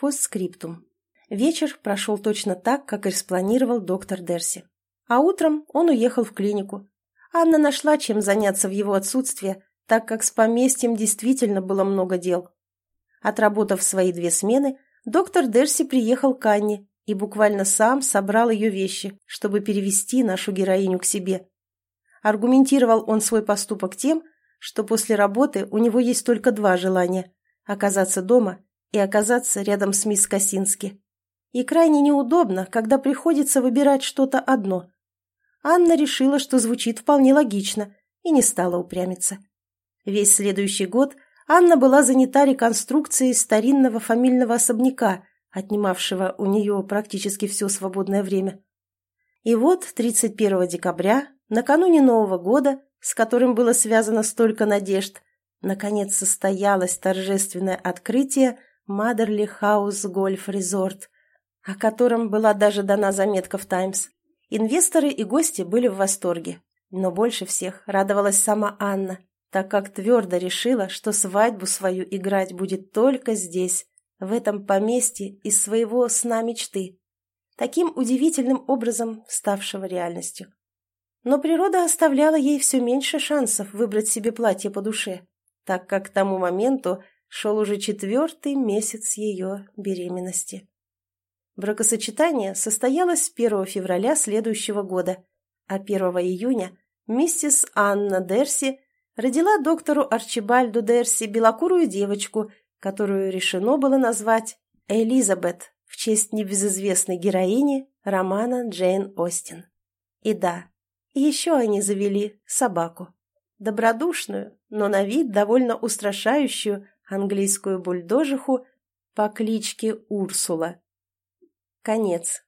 Постскриптум. Вечер прошел точно так, как и спланировал доктор Дерси. А утром он уехал в клинику. Анна нашла, чем заняться в его отсутствие, так как с поместьем действительно было много дел. Отработав свои две смены, доктор Дерси приехал к Анне и буквально сам собрал ее вещи, чтобы перевести нашу героиню к себе. Аргументировал он свой поступок тем, что после работы у него есть только два желания – оказаться дома и оказаться рядом с мисс Косински. И крайне неудобно, когда приходится выбирать что-то одно. Анна решила, что звучит вполне логично, и не стала упрямиться. Весь следующий год Анна была занята реконструкцией старинного фамильного особняка, отнимавшего у нее практически все свободное время. И вот 31 декабря, накануне Нового года, с которым было связано столько надежд, наконец состоялось торжественное открытие Мадерли Хаус Гольф Резорт, о котором была даже дана заметка в «Таймс». Инвесторы и гости были в восторге, но больше всех радовалась сама Анна – так как твердо решила, что свадьбу свою играть будет только здесь, в этом поместье из своего сна мечты, таким удивительным образом ставшего реальностью. Но природа оставляла ей все меньше шансов выбрать себе платье по душе, так как к тому моменту шел уже четвертый месяц ее беременности. Бракосочетание состоялось 1 февраля следующего года, а 1 июня миссис Анна Дерси родила доктору Арчибальду Дерси белокурую девочку, которую решено было назвать Элизабет в честь небезызвестной героини романа Джейн Остин. И да, еще они завели собаку. Добродушную, но на вид довольно устрашающую английскую бульдожиху по кличке Урсула. Конец.